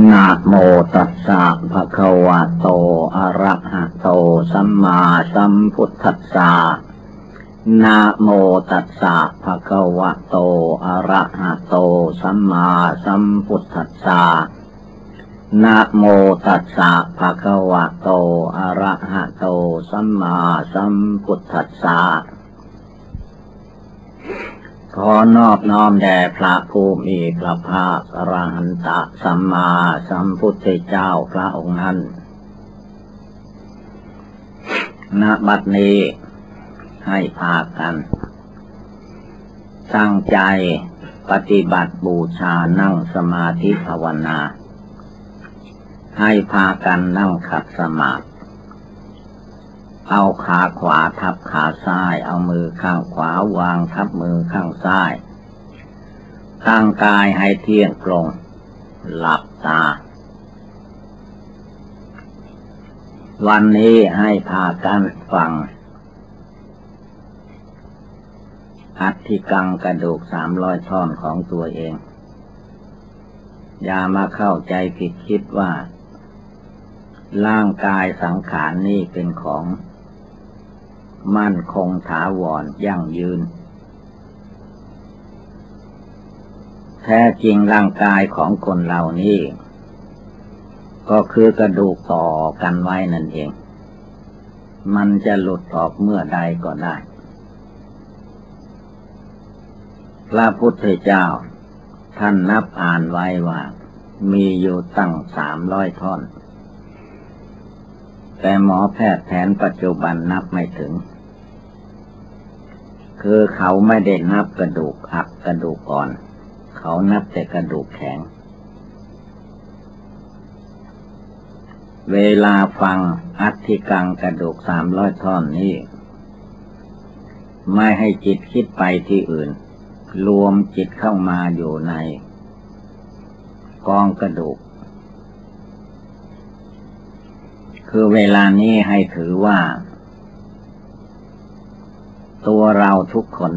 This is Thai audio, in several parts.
นะโมตัสสะภะคะวะโต อะระหะโต สัมมาสัมพุทธัสสะนะโมตัสสะภะคะวะโต อะระหะโต สัมมาสัมพุทธัสสะนะโมตัสสะภะคะวะโตอะระหะโตสัมมาสัมพุทธัสสะ ขอนอบน้อมแด่พระผู้มีพระภาคอรหันตะสัมมาสัมพุทธเจ้าพระองค์นั้น ณ บัดนี้ให้พากัน ตั้งใจปฏิบัติบูชานั่งสมาธิภาวนา ให้พากันนั่งขัดสมาธิ เอาขาขวาทับขาซ้าย เอามือข้างขวาวางทับมือข้างซ้าย ตั้งกายให้เที่ยงตรง หลับตา วันนี้ให้พากันฟัง อัธิกังกระดูกสามร้อยท่อนของตัวเอง อย่ามาเข้าใจผิดคิดว่าร่างกายสังขารนี่เป็นของ มั่นคงถาวรยั่งยืน แท้จริงร่างกายของคนเหล่านี้ ก็คือกระดูกต่อกันไว้นั่นเอง มันจะหลุดออกเมื่อใดก็ได้ พระพุทธเจ้า ท่านนับอ่านไว้ว่า มีอยู่ตั้งสามร้อยท่อนแต่หมอแพทย์แผนปัจจุบันนับไม่ถึง คือเขาไม่ได้นับกระดูกหักกระดูกอ่อน เขานับแต่กระดูกแข็ง เวลาฟังอัธิกังกระดูกสามร้อยท่อนนี้ ไม่ให้จิตคิดไปที่อื่น รวมจิตเข้ามาอยู่ใน กองกระดูก คือเวลานี้ให้ถือว่า ตัวเราทุกคน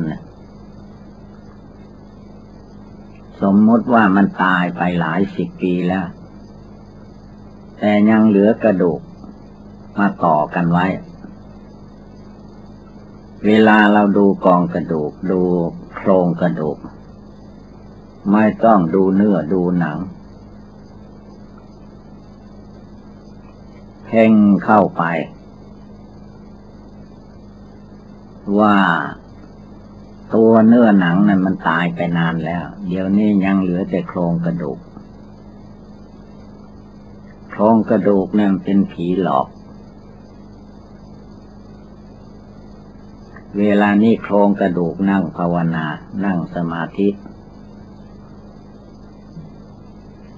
สมมติว่ามันตายไปหลายสิบปีแล้ว แต่ยังเหลือกระดูกมาต่อกันไว้ เวลาเราดูกองกระดูก ดูโครงกระดูก ไม่ต้องดูเนื้อดูหนังเพ่งเข้าไป ว่าตัวเนื้อหนังนั้นมันตายไปนานแล้ว เดี๋ยวนี้ยังเหลือแต่โครงกระดูก โครงกระดูกนั่นเป็นผีหลอก เวลานี้โครงกระดูกนั่งภาวนา นั่งสมาธิ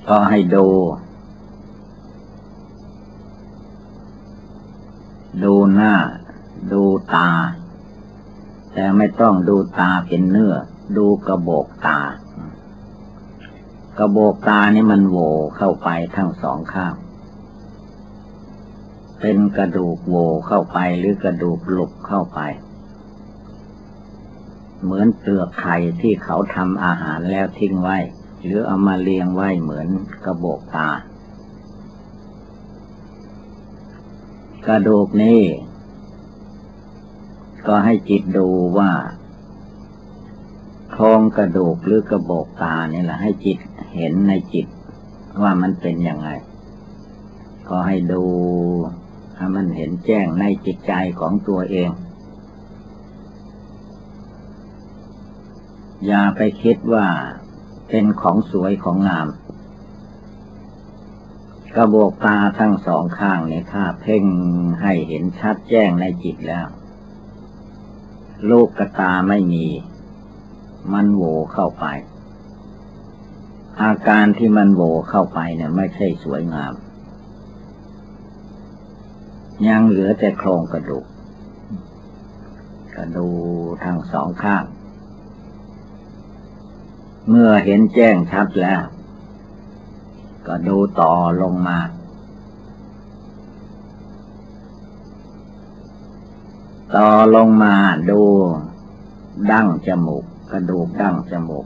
ก็ให้ดู ดูหน้า ดูตา แต่ไม่ต้องดูตาเป็นเนื้อ ดูกระบอกตา กระบอกตานี่มันโหวเข้าไปทั้งสองข้าง เป็นกระดูกโหวเข้าไปหรือกระดูกหลุกเข้าไป เหมือนเปลือกไข่ที่เขาทำอาหารแล้วทิ้งไว้ หรือเอามาเลียงไว้เหมือนกระบอกตากระดูกนี้ ก็ให้จิตดูว่าโครงกระดูกหรือกระบอกตาเนี่ยแหละให้จิตเห็นในจิตว่ามันเป็นยังไง ก็ให้ดูให้มันเห็นแจ้งในจิตใจของตัวเอง อย่าไปคิดว่าเป็นของสวยของงาม กระบอกตาทั้งสองข้างเนี่ยถ้าเพ่งให้เห็นชัดแจ้งในจิตแล้ว ลูกกตาไม่มี มันโวเข้าไป อาการที่มันโวเข้าไปเนี่ย ไม่ใช่สวยงาม ยังเหลือแต่โครงกระดูก กระดูทั้งสองข้าง เมื่อเห็นแจ้งชัดแล้ว ก็ดูต่อลงมา ต่อลงมาดู ดั้งจมูก กระดูกดั้งจมูก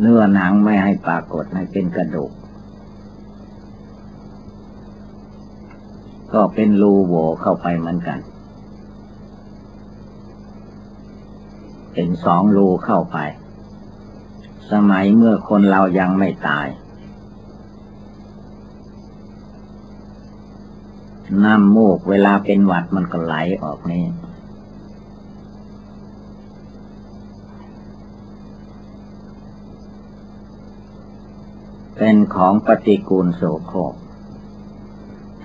เนื้อหนังไม่ให้ปรากฏให้เป็นกระดูก ก็เป็นรูโหวเข้าไปเหมือนกัน เป็นสองรูเข้าไป สมัยเมื่อคนเรายังไม่ตาย น้ำมูกเวลาเป็นหวัดมันก็ไหลออกนี่เป็นของปฏิกูลโสโครก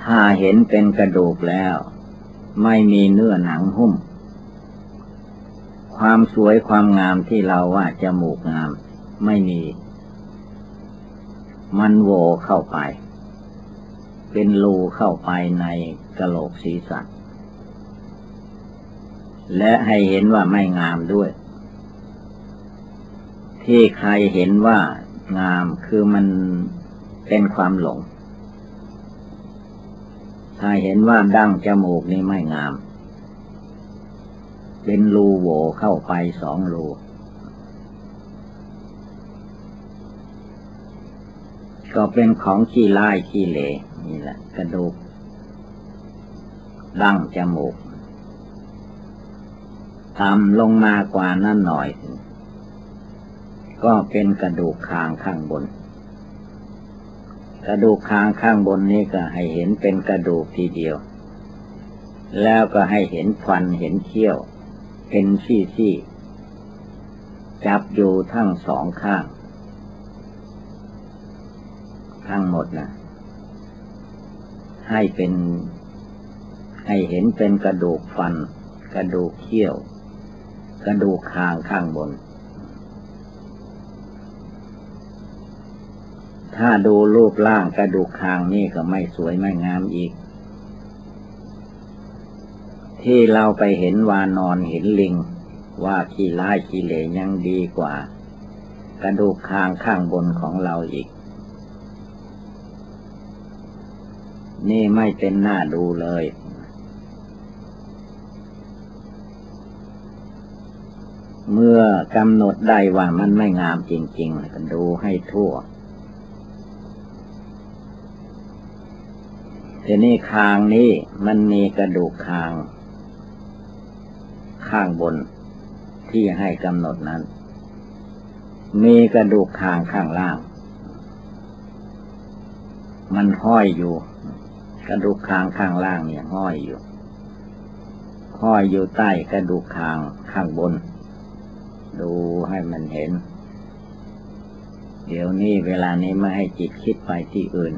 ถ้าเห็นเป็นกระดูกแล้ว ไม่มีเนื้อหนังหุ้ม ความสวยความงามที่เราว่าจมูกงาม ไม่มี มันโวเข้าไป เป็นรูเข้าไปในกระโหลกศีรษะ และให้เห็นว่าไม่งามด้วย ที่ใครเห็นว่างามคือมันเป็นความหลง ถ้าเห็นว่าดั้งจมูกนี่ไม่งาม เป็นรูโหวเข้าไปสองรูก็เป็นของขี้ไล่ขี้เหล นี่แหละ กระดูกดั้งจมูกทำลงมากว่านั้นหน่อย ก็เป็นกระดูกคางข้างบน กระดูกคางข้างบนนี้ก็ให้เห็นเป็นกระดูกทีเดียว แล้วก็ให้เห็นฟันเห็นเขี้ยว เป็นซี่ซี่จับอยู่ทั้งสองข้าง ทั้งหมดนะ ให้เป็น ให้เห็นเป็นกระดูกฟัน กระดูกเขี้ยว กระดูกคางข้างบน ถ้าดูรูปร่างกระดูกคางนี่ก็ไม่สวยไม่งามอีก ที่เราไปเห็นวานอนเห็นลิง ว่าขี้ร้ายขี้เหลยังดีกว่า กระดูกคางข้างบนของเราอีก นี่ไม่เป็นหน้าดูเลย เมื่อกำหนดได้ว่ามันไม่งามจริงๆก็ดูให้ทั่วทีนี้คางนี้มันมีกระดูกคาง ข้างบนที่ให้กำหนดนั้น มีกระดูกคางข้างล่าง มันห้อยอยู่ กระดูกคางข้างล่างเนี่ยห้อยอยู่ห้อยอยู่ใต้กระดูกคางข้างบน ดูให้มันเห็น เดี๋ยวนี้เวลานี้ไม่ให้จิตคิดไปที่อื่น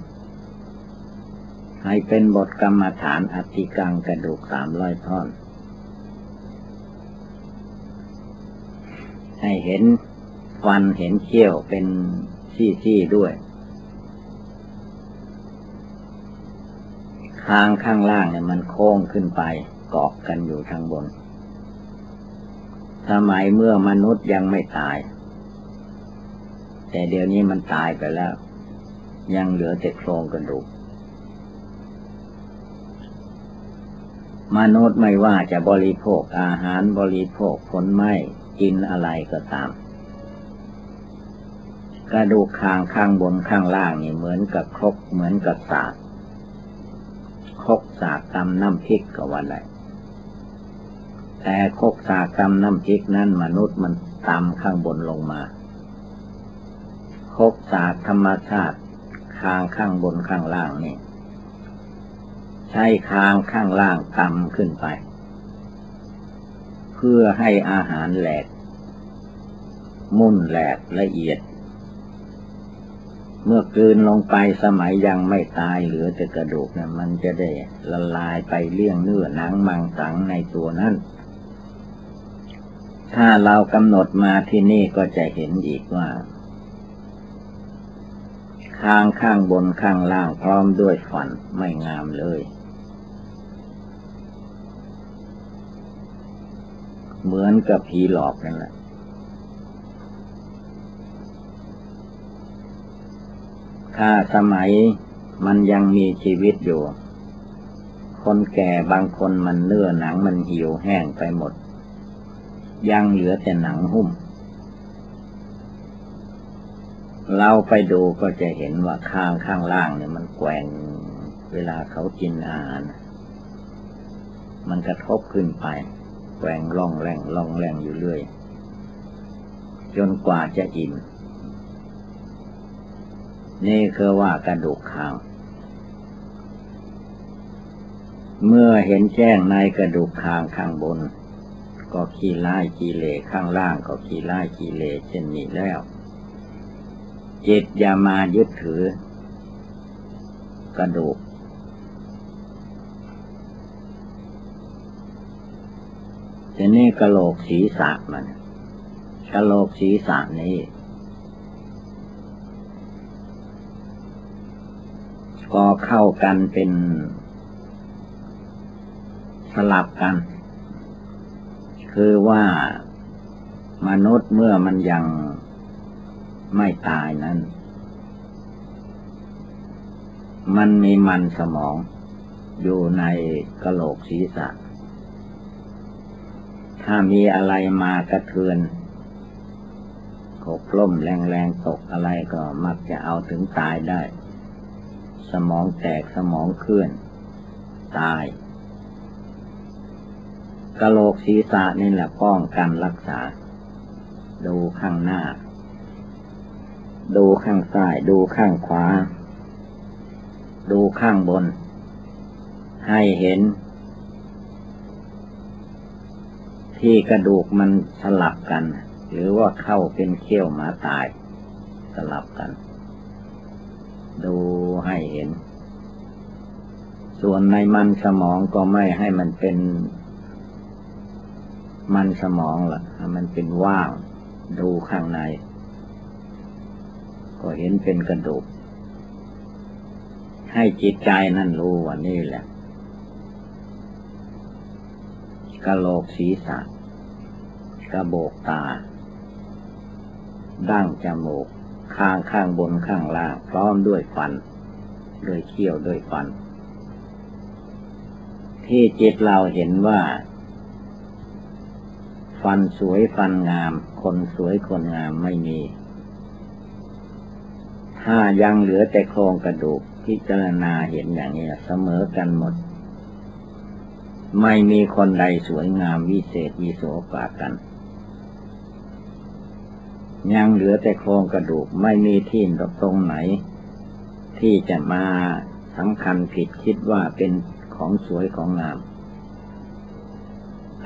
ให้เป็นบทกรรมฐานอธิกังกระดูกสามร้อยท่อน ให้เห็นฟันเห็นเขี้ยวเป็นซี่ๆด้วย คางข้างล่างเนี่ยมันโค้งขึ้นไปเกาะกันอยู่ทางบน สมัยเมื่อมนุษย์ยังไม่ตาย แต่เดี๋ยวนี้มันตายไปแล้ว ยังเหลือแต่โครงกระดูก มนุษย์ไม่ว่าจะบริโภคอาหารบริโภคผลไม้กินอะไรก็ตาม กระดูกคางข้างบนข้างล่างนี่เหมือนกับครกเหมือนกับสาก กสากตำน้ำพริกก็ว่าได้แต่คกสากตำน้ำพริกนั้นมนุษย์มันตำข้างบนลงมา คกสากธรรมชาติคางข้างบนข้างล่างนี่ใช้คางข้างล่างตำขึ้นไป เพื่อให้อาหารแหลก มุ่นแหลกละเอียด เมื่อกืนลงไปสมัยยังไม่ตายเหลือแต่กระดูกนะมันจะได้ละลายไปเลี่ยงเนื้อหนังมังสังในตัวนั้น ถ้าเรากำหนดมาที่นี่ก็จะเห็นอีกว่าข้างข้างบนข้างล่างพร้อมด้วยฝันไม่งามเลย เหมือนกับผีหลอกนั่นแหละ ถ้าสมัยมันยังมีชีวิตอยู่ คนแก่บางคนมันเนื้อหนังมันหี่ยวแห้งไปหมด ยังเหลือแต่หนังหุ้ม เราไปดูก็จะเห็นว่าข้างข้างล่างเนี่ยมันแกว่งเวลาเขากินอาหาร มันกระทบขึ้นไป แกว่งล่องแรงล่องแรงอยู่เรื่อย จนกว่าจะอิ่ม นี่คือว่ากระดูกคางเมื่อเห็นแจ้งในกระดูกคางข้างบน ก็ขี้ไล่ขี้เลข้างล่างก็ขี้ไล่ขี้เลเช่นนี้แล้ว จิตอย่ามายึดถือ กระดูกทีนี้กระโหลกศีรษะมันกระโหลกศีรษะนี้ ก็เข้ากันเป็น สลับกัน คือว่ามนุษย์เมื่อมันยังไม่ตายนั้น มันมีมันสมองอยู่ในกระโหลกศีรษะ ถ้ามีอะไรมากระเทือนหกล้มแรงๆตกอะไรก็มักจะเอาถึงตายได้ สมองแตกสมองเคลื่อน ตายกระโหลกศีรษะนี่แหละป้องกันรักษา ดูข้างหน้า ดูข้างซ้าย ดูข้างขวา ดูข้างบน ให้เห็น ที่กระดูกมันสลับกัน หรือว่าเข้าเป็นเขี้ยวหมาตาย สลับกัน ดูให้เห็น ส่วนในมันสมองก็ไม่ให้มันเป็น มันสมองละ่ะ มันเป็นว่าง ดูข้างใน ก็เห็นเป็นกระดูก ให้จิตใจนั่นรู้ว่านี่แหละกะโหลกศีรษะกระโบกตา ดั้งจมูก ข้างข้างบนข้างล่าง พร้อมด้วยฟัน ด้วยเขี้ยวด้วยฟัน ที่จิตเราเห็นว่า ฟันสวยฟันงาม คนสวยคนงามไม่มี ถ้ายังเหลือแต่โครงกระดูกพิจารณาเห็นอย่างนี้เสมอกันหมด ไม่มีคนใดสวยงามวิเศษวิโสกว่ากัน ยังเหลือแต่โครงกระดูกไม่มีที่ตรงไหน ที่จะมาสำคัญผิดคิดว่าเป็นของสวยของงาม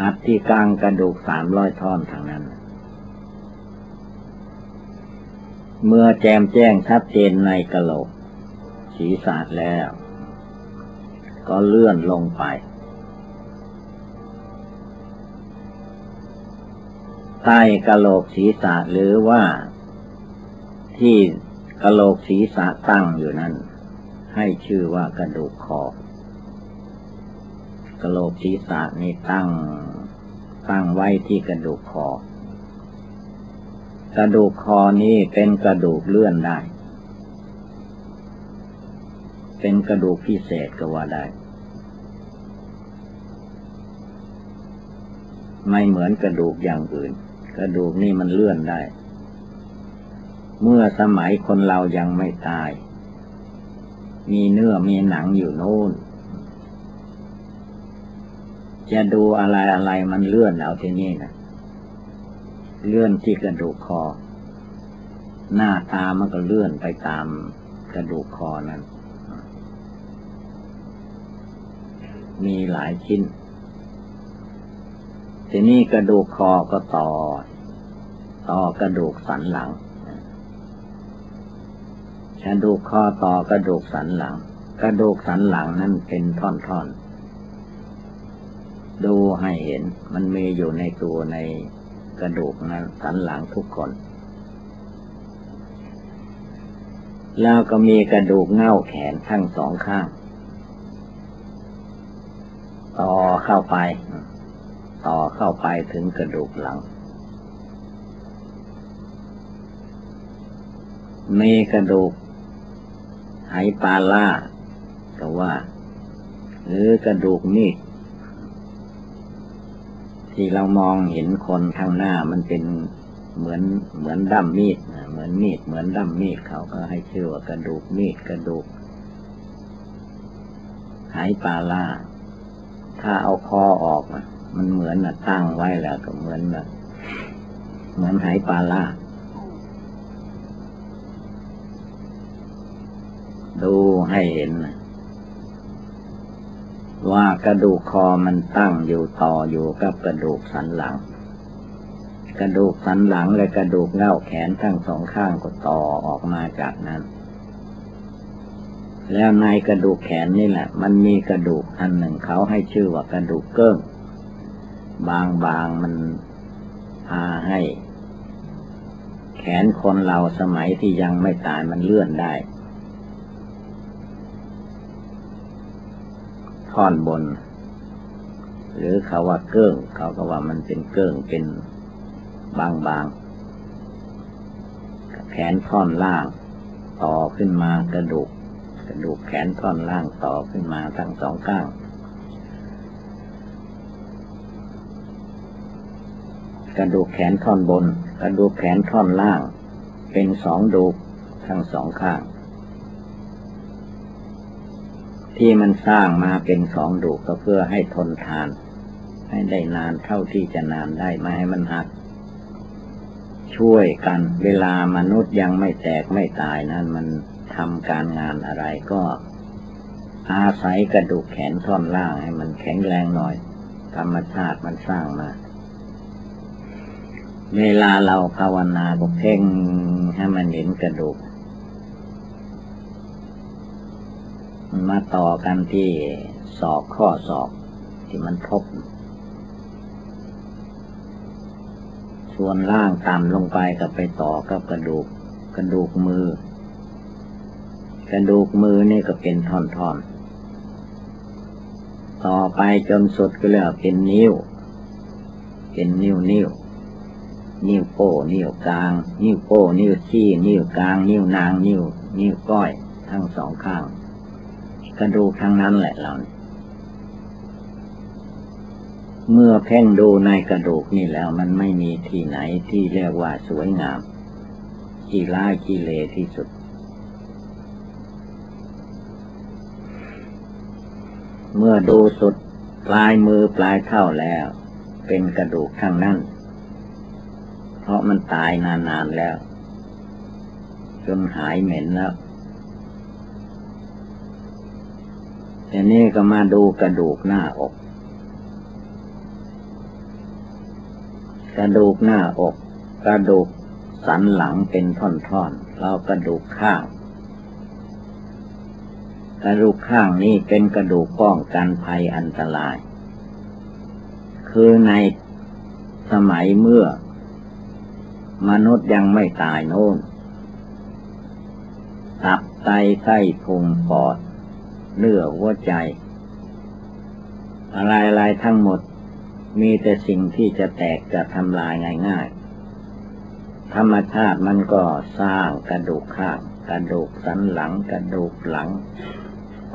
อัดที่กลางกระดูกสามร้อยท่อนทางนั้น เมื่อแจมแจ้งชัดเจนในกระโหลกศีรษะแล้ว ก็เลื่อนลงไป ใต้กะโหลกศีรษะหรือว่า ที่กะโหลกศีรษะตั้งอยู่นั้น ให้ชื่อว่ากระดูกคอกะโหลกศีรษะนี่ตั้ง ตั้งไว้ที่กระดูกคอ กระดูกคอนี้เป็นกระดูกเลื่อนได้ เป็นกระดูกพิเศษก็ว่าได้ไม่เหมือนกระดูกอย่างอื่น กระดูกนี่มันเลื่อนได้ เมื่อสมัยคนเรายังไม่ตาย มีเนื้อมีหนังอยู่โน่น จะดูอะไรอะไรมันเลื่อนเอาที่นี่นะเลื่อนที่กระดูกคอ หน้าตามันก็เลื่อนไปตามกระดูกคอนั้น มีหลายชิ้น ทีนี้กระดูกคอก็ต่อ ต่อกระดูกสันหลังกระดูกคอต่อกระดูกสันหลัง กระดูกสันหลังนั้นเป็นท่อนๆ ดูให้เห็นมันมีอยู่ในตัวในกระดูกนั้นสันหลังทุกคน แล้วก็มีกระดูกเง่าแขนทั้งสองข้าง ต่อเข้าไป ต่อเข้าไปถึงกระดูกหลัง มีกระดูกไหปาล่าก็ว่า หรือกระดูกมีดที่เรามองเห็นคนข้างหน้ามันเป็นเหมือนเหมือนดั้มมีดเหมือนมีดเหมือนดั้มมีดเขาก็ให้ชื่อว่ากระดูกมีดกระดูกหายปลาล่า ถ้าเอาคอออก มันเหมือนตั้งไว้แล้วก็เหมือนแบบเหมือนหายปลาล่าดูให้เห็นว่ากระดูกคอมันตั้งอยู่ต่ออยู่กับกระดูกสันหลัง กระดูกสันหลังและกระดูกเง่าแขนทั้งสองข้างก็ต่อออกมาจากนั้น แล้วในกระดูกแขนนี่แหละ มันมีกระดูกอันหนึ่งเขาให้ชื่อว่ากระดูกเกิ้ง บางบางมันพาให้ แขนคนเราสมัยที่ยังไม่ตายมันเลื่อนได้ ท่อนบน หรือเขาว่าเกิ้งเขาก็ว่ามันเป็นเกิ้งเป็นบางบางแขนท่อนล่างต่อขึ้นมากระดูก กระดูกแขนท่อนล่างต่อขึ้นมาทั้งสองข้าง กระดูกแขนท่อนบน กระดูกแขนท่อนล่าง เป็นสองดูกทั้งสองข้าง ที่มันสร้างมาเป็นสองดูกก็เพื่อให้ทนทาน ให้ได้นานเท่าที่จะนานได้ไม่ให้มันหัก ช่วยกันเวลามนุษย์ยังไม่แตกไม่ตายนั้นมันทำการงานอะไรก็อาศัยกระดูกแขนท่อนล่างให้มันแข็งแรงหน่อย ธรรมชาติมันสร้างมา เวลาเราภาวนาก็เพ่งให้มันเห็นกระดูก มาต่อกันที่ศอกข้อศอกที่มันทบ ส่วนล่างต่ำลงไปก็ไปต่อกับกระดูก กระดูกมือ กระดูกมือนี่ก็เป็นท่อนๆ ต่อไปจนสุดก็เรียกเป็นนิ้ว เป็นนิ้วนิ้ว นิ้วโป้นิ้วกลาง นิ้วโป้นิ้วชี้นิ้วกลาง นิ้วนาง นิ้ว นิ้วก้อย ทั้งสองข้างกระดูกทั้งนั้นแหละเราเมื่อเพ่งดูในกระดูกนี่แล้วมันไม่มีที่ไหนที่เรียกว่าสวยงามกีร้ายกีเลที่สุด เมื่อดูสุดปลายมือปลายเท้าแล้ว เป็นกระดูกทั้งนั้น เพราะมันตายนานๆแล้ว จนหายเหม็นแล้วทีนี้ก็มาดูกระดูกหน้าอก กระดูกหน้าอก กระดูกสันหลังเป็นท่อนๆเรากระดูกข้าง กระดูกข้างนี้เป็นกระดูกป้องกันภัยอันตราย คือในสมัยเมื่อ มนุษย์ยังไม่ตายโน่นตับไตไส้พุงปอดเนื้อหัวใจ อะไรๆทั้งหมด มีแต่สิ่งที่จะแตกจะทำลายง่ายๆ ธรรมชาติมันก็สร้างกระดูกข้าง กระดูกสันหลัง กระดูกหลัง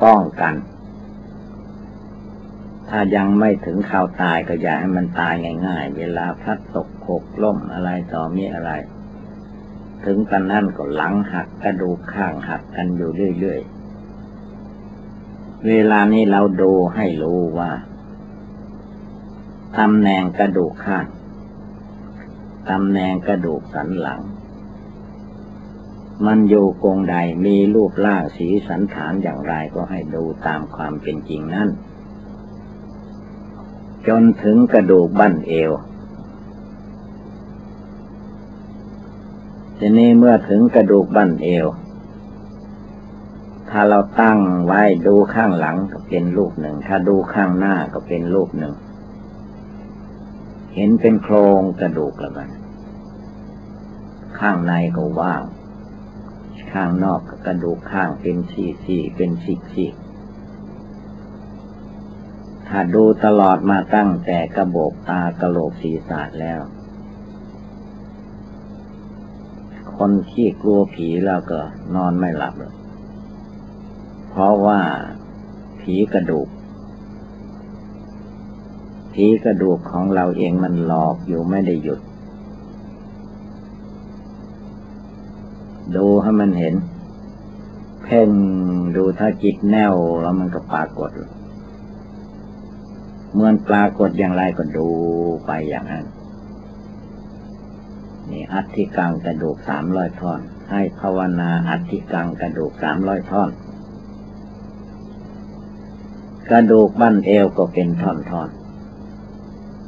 ป้องกัน ถ้ายังไม่ถึงข่าวตายก็อย่าให้มันตายง่าย ๆ เวลาพัดตกหกล้มอะไรต่อมีอะไร ถึงกันนั่นก็หลังหักกระดูกข้างหักกันอยู่เรื่อยๆ เวลานี้เราดูให้รู้ว่าตำแหน่งกระดูกข้างตำแหน่งกระดูกสันหลัง มันอยู่กงใดมีรูปร่างสีสันฐานอย่างไรก็ให้ดูตามความเป็นจริงนั่น จนถึงกระดูกบั้นเอวทีนี้เมื่อถึงกระดูกบั้นเอว ถ้าเราตั้งไว้ดูข้างหลังก็เป็นรูปหนึ่ง ถ้าดูข้างหน้าก็เป็นรูปหนึ่ง เห็นเป็นโครงกระดูกแล้วกันข้างในก็ว่าง ข้างนอกกระดูกข้างเป็นสี่สี่เป็นสิบสี่ ถ้าดูตลอดมาตั้งแต่กระโบกตากระโหลกศีรษะแล้ว คนขี้กลัวผีแล้วก็นอนไม่หลับเลยเพราะว่าผีกระดูก ผีกระดูกของเราเองมันหลอกอยู่ไม่ได้หยุด ดูให้มันเห็น เพ่งดูถ้าจิตแน่วแล้วมันก็ปรากฏเเมื่อปรากฏอย่างไรก็ดูไปอย่างนั้น นี่อัฐิกังกระดูกสามร้อยท่อน ให้ภาวนาอัฐิกังกระดูกสามร้อยท่อน กระดูกบั้นเอวก็เป็นท่อน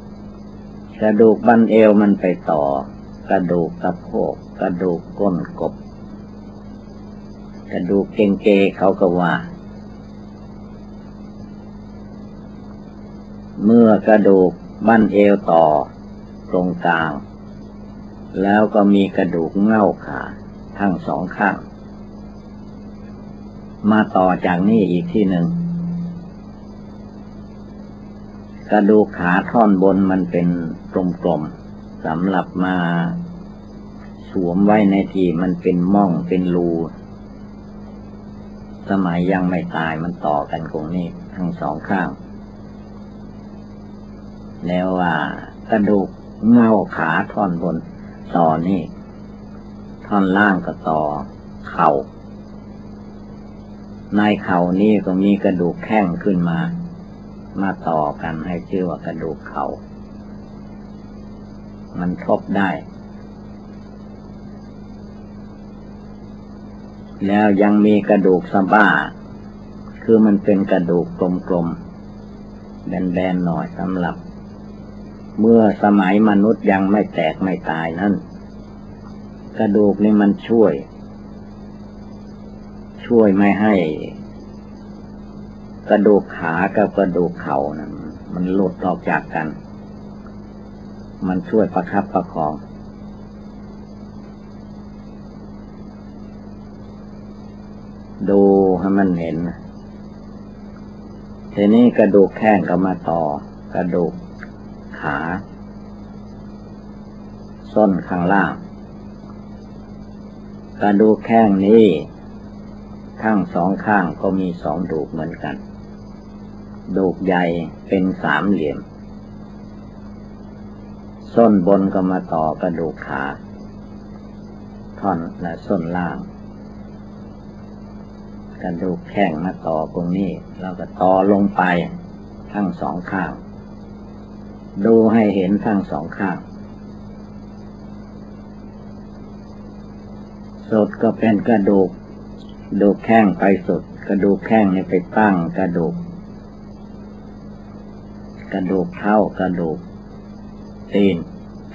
ๆกระดูกบั้นเอวมันไปต่อ กระดูกกระโพกกระดูกก้นกบ กระดูกเกงเกเขาก็ว่า เมื่อกระดูกบั้นเอวต่อตรงกลาง แล้วก็มีกระดูกเง่าขาทั้งสองข้าง มาต่อจากนี้อีกที่หนึ่ง กระดูกขาท่อนบนมันเป็นกลมๆสำหรับมาสวมไว้ในที่มันเป็นม่องเป็นรู สมัยยังไม่ตายมันต่อกันตรงนี้ทั้งสองข้าง แล้วว่ากระดูกเง่าขาท่อนบนต่อนี่ ท่อนล่างก็ต่อเข่า ในเข่านี่ก็มีกระดูกแข้งขึ้นมา มาต่อกันให้ชื่อว่ากระดูกเขา่ามันทบได้ แล้วยังมีกระดูกสะบ้า คือมันเป็นกระดูกกลมๆแบนๆหน่อยสำหรับ เมื่อสมัยมนุษย์ยังไม่แตกไม่ตายนั้นกระดูกนี่มันช่วย ช่วยไม่ให้ กระดูกขากับกระดูกเข่านะมันหลุดออกจากกัน มันช่วยประคับประคองดูให้มันเห็น ทีนี้กระดูกแข้งก็มาต่อ กระดูก ขา ส้นข้างล่าง กระดูกแข้งนี้ทั้งสองข้างก็มีสองดูกเหมือนกัน ดูกใหญ่เป็นสามเหลี่ยม ส้นบนก็มาต่อกระดูกขา ท่อนและส้นล่าง กระดูกแข้งมาต่อตรงนี้ แล้วก็ต่อลงไปทั้งสองข้าง ดูให้เห็นทั้งสองข้างสุดก็เป็นกระดูก ดูกแข้งไปสุด กระดูกแข้งนี่ไปตั้งกระดูก กระดูกเท่ากระดูกตีน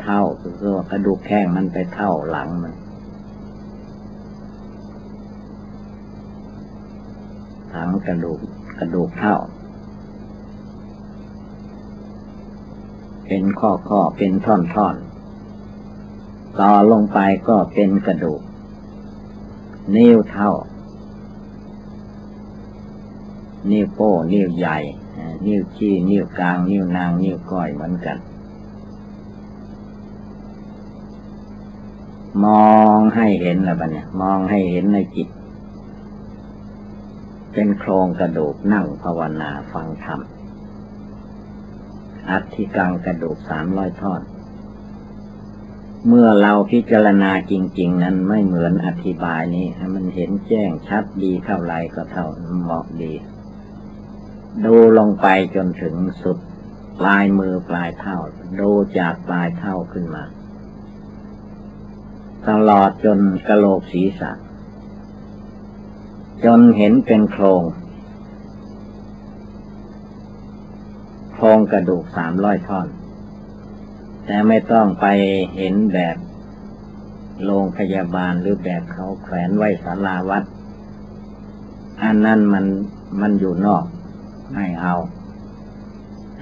เท่าคือว่ากระดูกแข้งมันไปเท่าหลังมันถังกระดูกกระดูกเท่า เป็นข้อข้อเป็นท่อนท่อนต่อลงไปก็เป็นกระดูก นิ้วเท่า นิ้วโป้นิ้วใหญ่ นิ้วชี้นิ้วกลาง นิ้วนาง นิ้วก้อยเหมือนกัน มองให้เห็นแล้วบัเนี่ยมองให้เห็นในจิต เป็นโครงกระดูกนั่งภาวนาฟังธรรม อัฐิกังกระดูกสามร้อยทอด เมื่อเราพิจารณาจริง ๆ นั้นไม่เหมือนอธิบายนี้มันเห็นแจ้งชัดดีเท่าไรก็เท่าเหมาะดี ดูลงไปจนถึงสุดปลายมือปลายเท้าดูจากปลายเท้าขึ้นมา ตลอดจนกระโหลกศีรษะ จนเห็นเป็นโครง โครงกระดูกสามร้อยท่อน แต่ไม่ต้องไปเห็นแบบโรงพยาบาลหรือแบบเขาแขวนไว้สาราวัด อันนั้นมันมันอยู่นอก ไม่เอา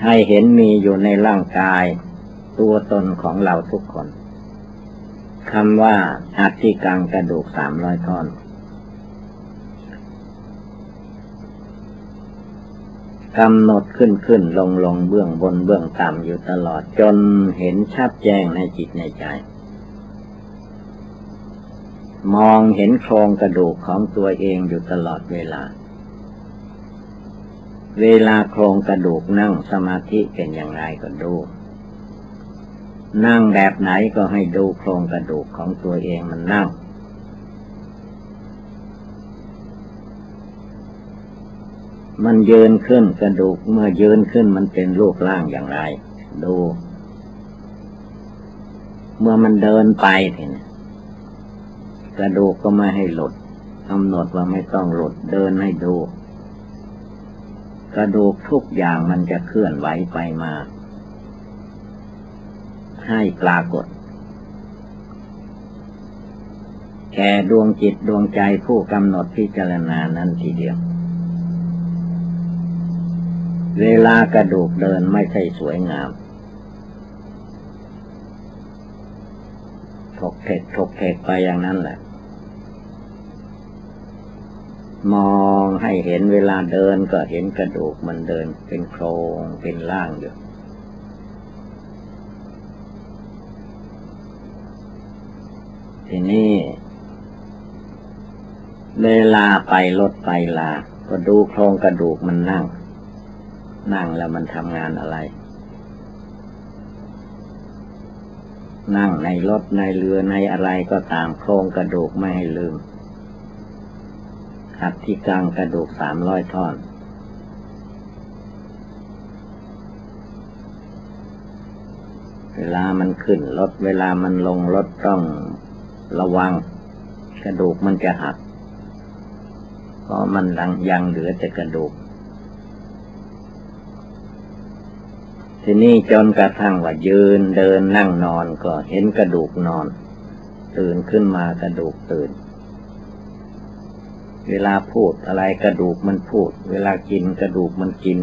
ให้เห็นมีอยู่ในร่างกายตัวตนของเราทุกคนคำว่าอัติกังกระดูกสามร้อยท่อน กำหนดขึ้นขึ้นลงลงเบื้องบนเบื้องต่ำอยู่ตลอดจนเห็นชัดแจ้งในจิตในใจ มองเห็นโครงกระดูกของตัวเองอยู่ตลอดเวลา เวลาโครงกระดูกนั่งสมาธิเป็นอย่างไรก็ดู นั่งแบบไหนก็ให้ดูโครงกระดูกของตัวเองมันนั่ง มันยืนขึ้นกระดูกเมื่อยืนขึ้นมันเป็นรูปร่างอย่างไร ดู เมื่อมันเดินไปทีนี้กระดูกก็ไม่ให้หลุดกำหนดว่าไม่ต้องหลุดเดินให้ดู กระดูกทุกอย่างมันจะเคลื่อนไหวไปมา ให้ปรากฏแก่ดวงจิตดวงใจผู้กำหนดพิจารณานั้นทีเดียว เวลากระดูกเดินไม่ใช่สวยงาม ถกเทกถกเทกไปอย่างนั้นแหละ มองให้เห็นเวลาเดินก็เห็นกระดูกมันเดินเป็นโครงเป็นล่างอยู่ทีนี้เวลาไปรถไปลา ก็ดูโครงกระดูกมันนั่ง นั่งแล้วมันทำงานอะไร นั่งในรถในเรือในอะไรก็ตามโครงกระดูกไม่ให้ลืมขัดที่กลางกระดูกสามร้อยท่อน เวลามันขึ้นรถเวลามันลงรถต้องระวัง กระดูกมันจะหักเพราะมันยังเหลือแต่กระดูก ทีนี้จนกระทั่งว่ายืนเดินนั่งนอนก็เห็นกระดูกนอน ตื่นขึ้นมากระดูกตื่น เวลาพูดอะไรกระดูกมันพูด เวลากินกระดูกมันกิน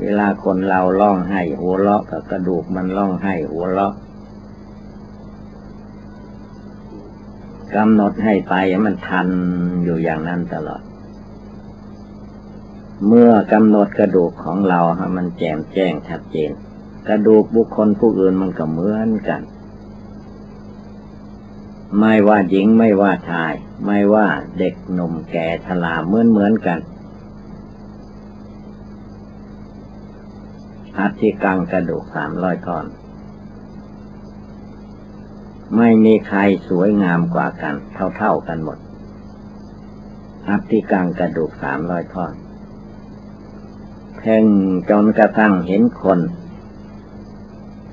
เวลาคนเราล่องให้หัวเราะกับกระดูกมันล่องให้หัวเราะกำหนดให้ไปมันทันอยู่อย่างนั้นตลอด เมื่อกำหนดกระดูกของเราให้มันแจ่มแจ้งชัดเจน กระดูกบุคคลผู้อื่นมันก็เหมือนกัน ไม่ว่าหญิงไม่ว่าชาย ไม่ว่าเด็กหนุ่มแก่ชราเหมือนเหมือนกันอัฐิกังกระดูกสามร้อยท่อน ไม่มีใครสวยงามกว่ากัน เท่าๆกันหมดอัติกังกระดูกสามร้อยท่อน แทงจนกระทั่งเห็นคน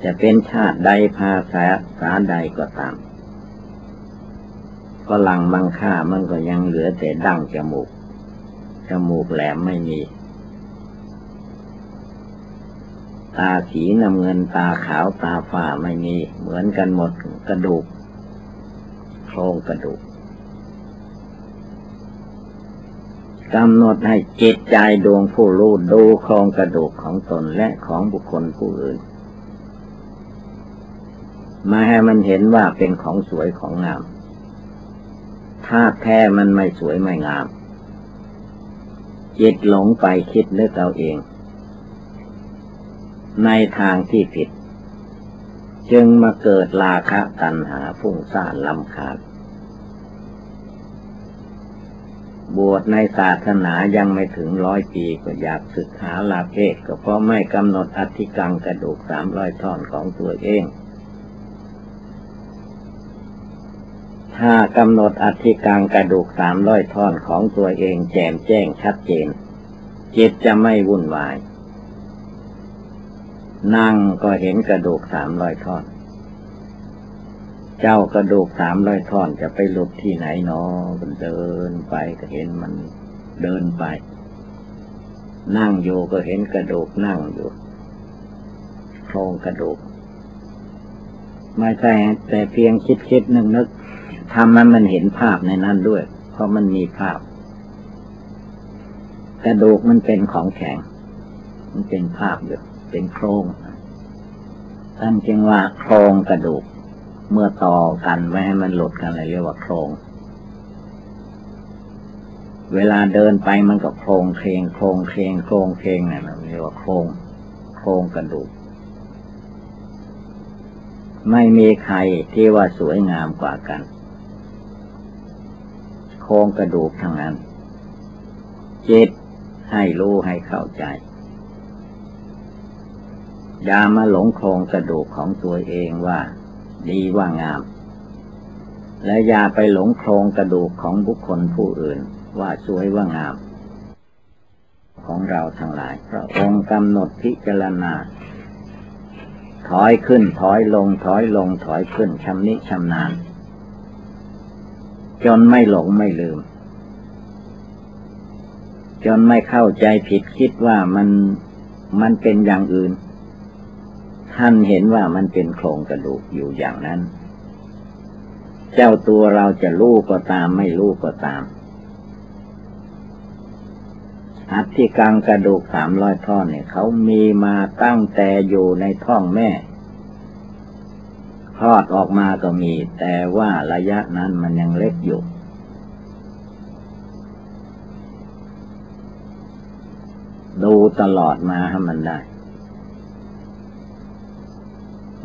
จะเป็นชาติใดภาษาสาใดก็ตามฝรั่งบางค่ามันก็ยังเหลือแต่ดั้งจมูก จมูกแหลมไม่มี ตาสีน้ำเงินตาขาวตาฝ้าไม่มี เหมือนกันหมดกระดูก โครงกระดูก กำหนดให้จิตใจดวงผู้รู้ดูโครงกระดูกของตนและของบุคคลผู้อื่น มาให้มันเห็นว่าเป็นของสวยของงามถ้าแท้มันไม่สวยไม่งาม จิตหลงไปคิดนึกเอาเอง ในทางที่ผิด จึงมาเกิดราคะตัณหาฟุ้งซ่านลำคาญ บวชในศาสนายังไม่ถึงร้อยปีก็อยากศึกษาลาเพศก็เพราะไม่กำหนดอธิกังกระดูกสามร้อยท่อนของตัวเอง ถ้ากำหนดอธิกังกระดูกสามร้อยท่อนของตัวเองแจ่มแจ้งชัดเจน จิตจะไม่วุ่นวาย นั่งก็เห็นกระดูกสามร้อยท่อน เจ้ากระดูกสามร้อยท่อนจะไปหลุดที่ไหนเนาะมันเดินไปก็เห็นมันเดินไป นั่งอยู่ก็เห็นกระดูกนั่งอยู่โครงกระดูก ไม่ใช่แต่เพียงคิดคิดนึกนึกทำมันมันเห็นภาพในนั้นด้วย เพราะมันมีภาพ กระดูกมันเป็นของแข็ง มันเป็นภาพอยู่เป็นโครงท่านจึงว่าโครงกระดูก เมื่อต่อกันไม่ให้มันหลุดกันเลยเรียกว่าโครง เวลาเดินไปมันก็โครงเคงโครงเคงโครงเคงนี่นเรียกว่าโครง โครงกระดูก ไม่มีใครที่ว่าสวยงามกว่ากัน โครงกระดูกทั้งนั้น จิตให้รู้ให้เข้าใจอย่ามาหลงโครงกระดูกของตัวเองว่า ดีว่างาม และอย่าไปหลงโครงกระดูกของบุคคลผู้อื่น ว่าสวยว่างาม ของเราทั้งหลาย พระองค์กำหนดพิจารณา ถอยขึ้นถอยลงถอยลงถอยขึ้นชำนิชำนาญ จนไม่หลงไม่ลืม จนไม่เข้าใจผิดคิดว่ามันมันเป็นอย่างอื่น ท่านเห็นว่ามันเป็นโครงกระดูกอยู่อย่างนั้น เจ้าตัวเราจะรู้ก็ตามไม่รู้ก็ตาม อัฐิกังกระดูกสามร้อยท่อนเนี่ยเขามีมาตั้งแต่อยู่ในท้องแม่คลอดออกมาก็มี แต่ว่าระยะนั้นมันยังเล็กอยู่ ดูตลอดมาให้มันได้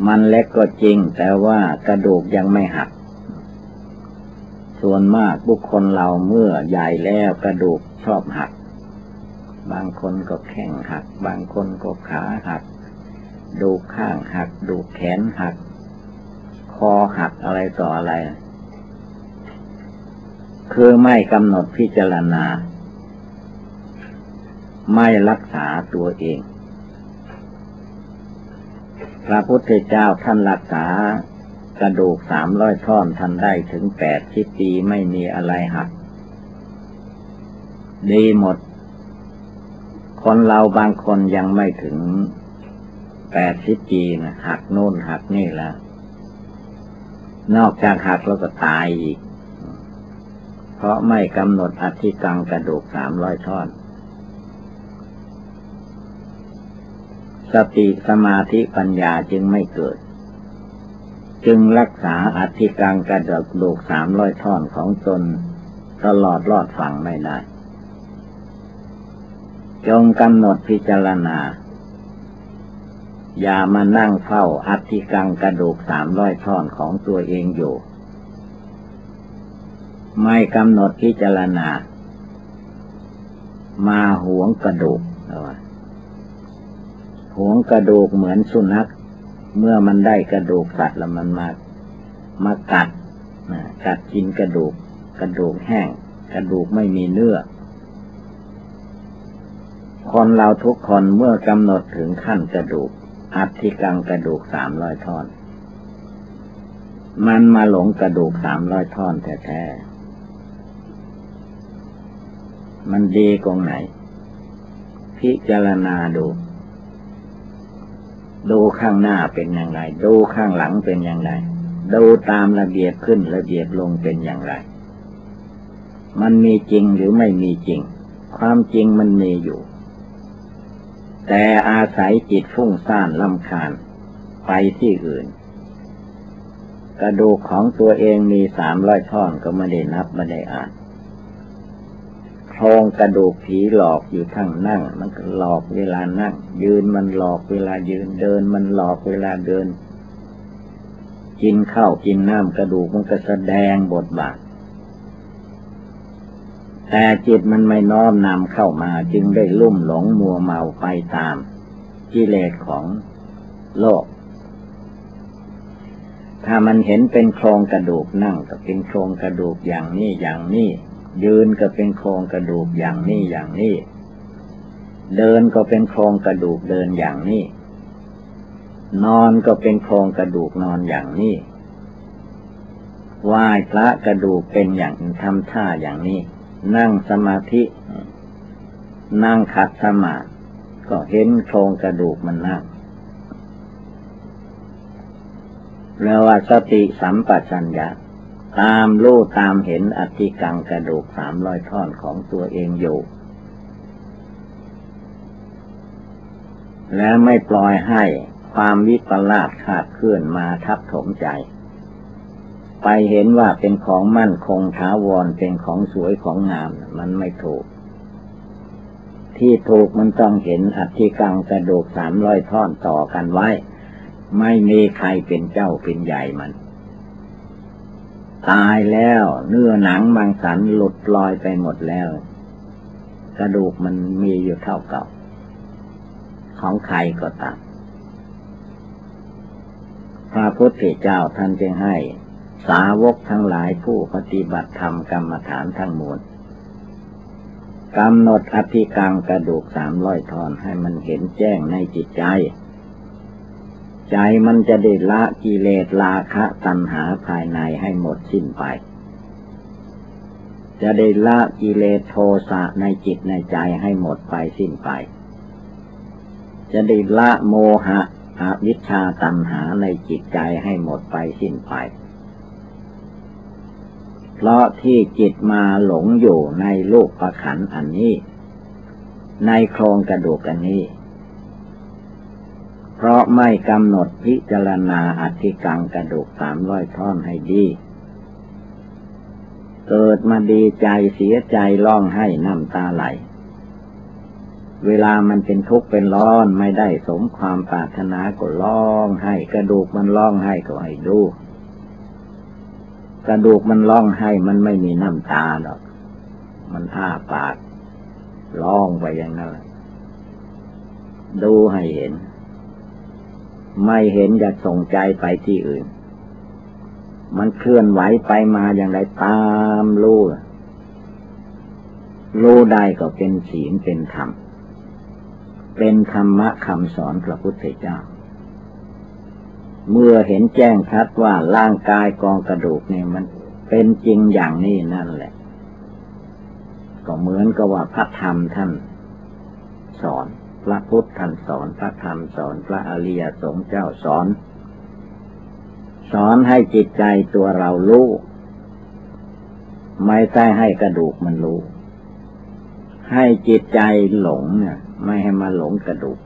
มันเล็กก็จริง แต่ว่ากระดูกยังไม่หัก ส่วนมากบุคคลเราเมื่อใหญ่แล้วกระดูกชอบหัก บางคนก็แข้งหัก บางคนก็ขาหัก ดูข้างหัก ดูแขนหัก คอหักอะไรต่ออะไร คือไม่กำหนดพิจารณา ไม่รักษาตัวเอง ระพุทธเจ้าท่านรักษากระดูกสามร้อยท่อนท่านได้ถึงแปดชิปีไม่มีอะไรหัก ดีหมด คนเราบางคนยังไม่ถึงแปดชิปีนะหักโน่นหักนี่แล้ว นอกจากหักแล้วก็ตายอีก เพราะไม่กำหนดอธิกังกระดูกสามร้อยท่อน สติสมาธิปัญญาจึงไม่เกิด จึงรักษาอธิกังกระดูกสามร้อยท่อนของตน ตลอดรอดฝั่งไม่ได้ จงกำหนดพิจารณา อย่ามานั่งเฝ้าอัฐิกังกระดูกสามร้อยท่อนของตัวเองอยู่ ไม่กำหนดพิจารณา มาหวงกระดูก หวงกระดูกเหมือนสุนัข เมื่อมันได้กระดูกสัตว์แล้วมันมามากัดกัดกินกระดูก กระดูกแห้ง กระดูกไม่มีเนื้อ คนเราทุกคนเมื่อกำหนดถึงขั้นกระดูก อัฐิกังกระดูกสามร้อยท่อน มันมาหลงกระดูกสามร้อยท่อนแท้ๆมันดีกองไหน พิจารณาดู ดูข้างหน้าเป็นอย่างไร ดูข้างหลังเป็นอย่างไร ดูตามระเบียบขึ้นระเบียบลงเป็นอย่างไร มันมีจริงหรือไม่มีจริง ความจริงมันมีอยู่ แต่อาศัยจิตฟุ้งซ่านลำคาญไปที่อื่น กระดูกของตัวเองมีสามร้อยท่อนก็ไม่ได้นับไม่ได้อ่าน โครงกระดูกผีหลอกอยู่ทั้งนั่ง มันก็หลอกเวลานั่ง ยืนมันหลอกเวลายืนเดิน มันหลอกเวลาเดิน กินข้าวกินน้ำกระดูกมันก็แสดงบทบาทแต่จิตมันไม่น้อมนำเข้ามาจึงได้ลุ่มหลงมัวเมาไปตามกิเลสของโลก ถ้ามันเห็นเป็นโครงกระดูกนั่งก็เป็นโครงกระดูกอย่างนี้อย่างนี้ ยืนก็เป็นโครงกระดูกอย่างนี้อย่างนี้ เดินก็เป็นโครงกระดูกเดินอย่างนี้ นอนก็เป็นโครงกระดูกนอนอย่างนี้ไหว้พระกระดูกเป็นอย่างทำท่าอย่างนี้ นั่งสมาธิ นั่งขัดสมาธิก็เห็นโครงกระดูกมันนั่งเรียกว่าสติสัมปชัญญะ ตามรู้ตามเห็นอธิกังกระดูกสามร้อยท่อนของตัวเองอยู่ และไม่ปล่อยให้ความวิปลาสขาดเคลื่อนมาทับถมใจ ไปเห็นว่าเป็นของมั่นคงถาวรเป็นของสวยของงาม มันไม่ถูก ที่ถูกมันต้องเห็นอัฐิกังกระดูกสามร้อยท่อนต่อกันไว้ ไม่มีใครเป็นเจ้าเป็นใหญ่มัน ตายแล้ว เนื้อหนังมังสันหลุดลอยไปหมดแล้ว กระดูกมันมีอยู่เท่าเก่า ของใครก็ตามพระพุทธเจ้าท่านจึงให้ สาวกทั้งหลายผู้ปฏิบัติธรรมกรรมฐานทั้งมวลกำหนดอธิกังกระดูกสามร้อยทอนให้มันเห็นแจ้งในจิตใจ ใจมันจะได้ละกิเลสราคะตัณหาภายในให้หมดสิ้นไป จะได้ละกิเลสโทสะในจิตในใจให้หมดไปสิ้นไป จะได้ละโมหะอวิชชาตัณหาในจิตใจให้หมดไปสิ้นไป เพราะที่จิตมาหลงอยู่ในลูกประขันอันนี้ ในโครงกระดูกอันนี้ เพราะไม่กำหนดพิจารณาอธิกังกระดูกสามร้อยท่อนให้ดี เกิดมาดีใจเสียใจร้องให้น้ำตาไหล เวลามันเป็นทุกข์เป็นร้อนไม่ได้สมความปรารถนาก็ร้องให้กระดูกมันร้องให้ก็ให้ดู กระดูกมันร้องให้มันไม่มีน้ำตาหรอก มันอ้าปากร้องไปอย่างนั้นดูให้เห็น ไม่เห็นอย่าส่งใจไปที่อื่น มันเคลื่อนไหวไปมาอย่างไรตามรู้รู้ได้ก็เป็นศีลเป็นธรรม เป็นธรรมะคำสอนพระพุทธเจ้า เมื่อเห็นแจ้งชัดว่าร่างกายกองกระดูกนี่มันเป็นจริงอย่างนี้นั่นแหละ ก็เหมือนกับว่าพระธรรมท่านสอน พระพุทธท่านสอนพระธรรมสอนพระอริยสงฆ์เจ้าสอน สอนให้จิตใจตัวเรารู้ ไม่ใช่ให้กระดูกมันรู้ ให้จิตใจหลงเนี่ยไม่ให้มาหลงกระดูก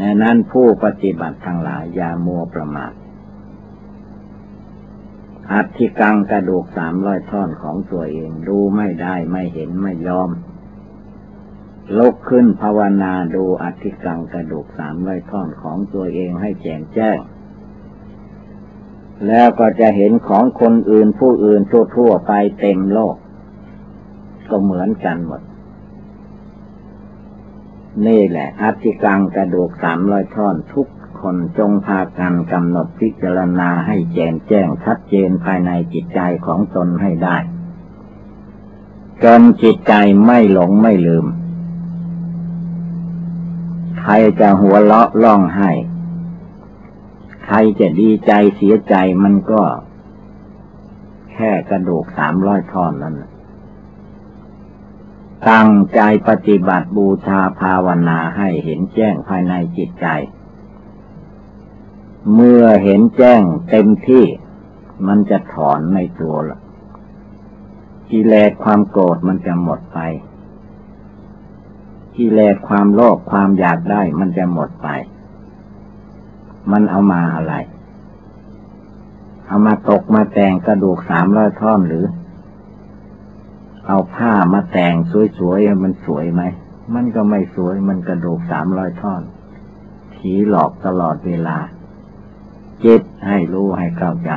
ดังนั้นผู้ปฏิบัติทั้งหลายอย่ามัวประมาทอัธิกังกระดูกสามร้อยท่อนของตัวเอง ดูไม่ได้ไม่เห็นไม่ยอม ลุกขึ้นภาวนาดูอธิกังกระดูกสามร้อยท่อนของตัวเองให้แจ่มแจ้ง แล้วก็จะเห็นของคนอื่นผู้อื่นทั่วๆไปเต็มโลก ก็เหมือนกันหมด นี่แหละอธิกังกระดูกสามร้อยท่อนทุกคนจงพากันกำหนดพิจารณาให้แจ่มแจ้งชัดเจนภายในจิตใจของตนให้ได้จนจิตใจไม่หลงไม่ลืม ใครจะหัวเราะร้องไห้ ใครจะดีใจเสียใจมันก็ แค่กระดูกสามร้อยท่อนนั่นตั้งใจปฏิบัติบูชาภาวนาให้เห็นแจ้งภายในจิตใจ เมื่อเห็นแจ้งเต็มที่มันจะถอนในตัวละกิเลสความโกรธมันจะหมดไป กิเลสความโลภความอยากได้มันจะหมดไป มันเอามาอะไร เอามาตกมาแต่งกระดูกสามร้อยท่อนหรือ เอาผ้ามาแต่งสวยๆมันสวยไหม มันก็ไม่สวยมันกระดูกสามร้อยท่อน ผีหลอกตลอดเวลา เจิตให้รู้ให้เข้าใจ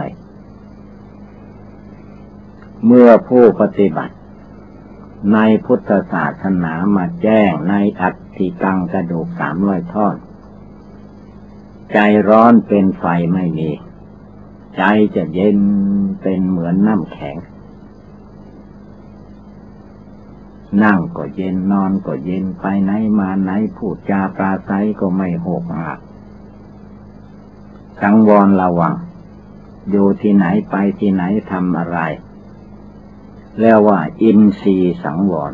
เมื่อผู้ปฏิบัติ ในพุทธศาสนามาแจ้งในอัตติกังกระดูกสามร้อยท่อน ใจร้อนเป็นไฟไม่มี ใจจะเย็นเป็นเหมือนน้ำแข็ง นั่งก็เย็นนอนก็เย็นไปไหนมาไหนพูดจาปราศัยก็ไม่หกหักสังวรระวังอยู่ที่ไหนไปที่ไหนทำอะไร แล้วว่า อินทรีสังวร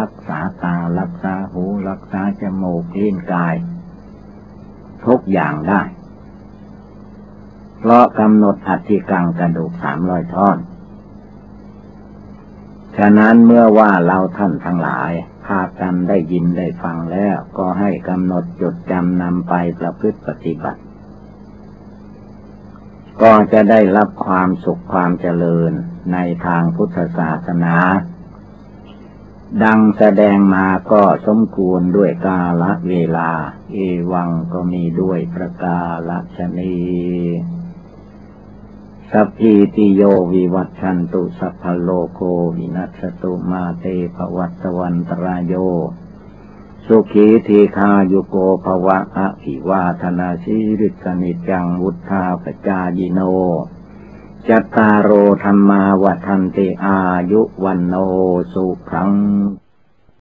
รักษาตา รักษาหู รักษาจมูกลิ้นกาย ทุกอย่างได้ เพราะกำหนดอธิกังกระดูกสามร้อยท่อน ฉะนั้นเมื่อว่าเราท่านทั้งหลายพากันได้ยินได้ฟังแล้ว ก็ให้กำหนดจดจำนำไปประพฤติปฏิบัติ ก็จะได้รับความสุขความเจริญในทางพุทธศาสนา ดังแสดงมาก็สมควรด้วยกาลเวลา เอวังก็มีด้วยประกาละชนีสัพพิติโยวิวัตชันตุสัพพโลโกวินัสตุมาเตภวัตวันตรายโย สุขีทีคายุโกภวะอะภิวาธนาชีริสนิจังวุธาปจายิโน จัตตารโอธรรมาวัฒนติอายุวันโนสุขัง